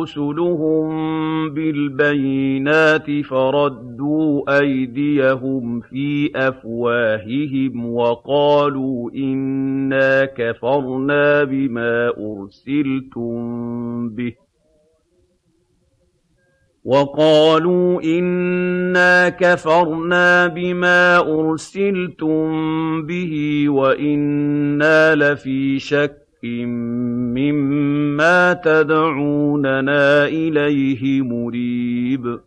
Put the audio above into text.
رُسُلُهُم بِالْبَيِّنَاتِ فَرَدُّوا أَيْدِيَهُمْ فِي أَفْوَاهِهِمْ وَقَالُوا إِنَّا كَفَرْنَا بِمَا أُرْسِلْتُم بِهِ. وَقَالُوا إِنَّا كَفَرْنَا بِمَا أُرْسِلْتُم بِهِ وَإِنَّا لَفِي شَكٍّ مِّمَّا تَدْعُونَنَا إِلَيْهِ مُرِيبٍ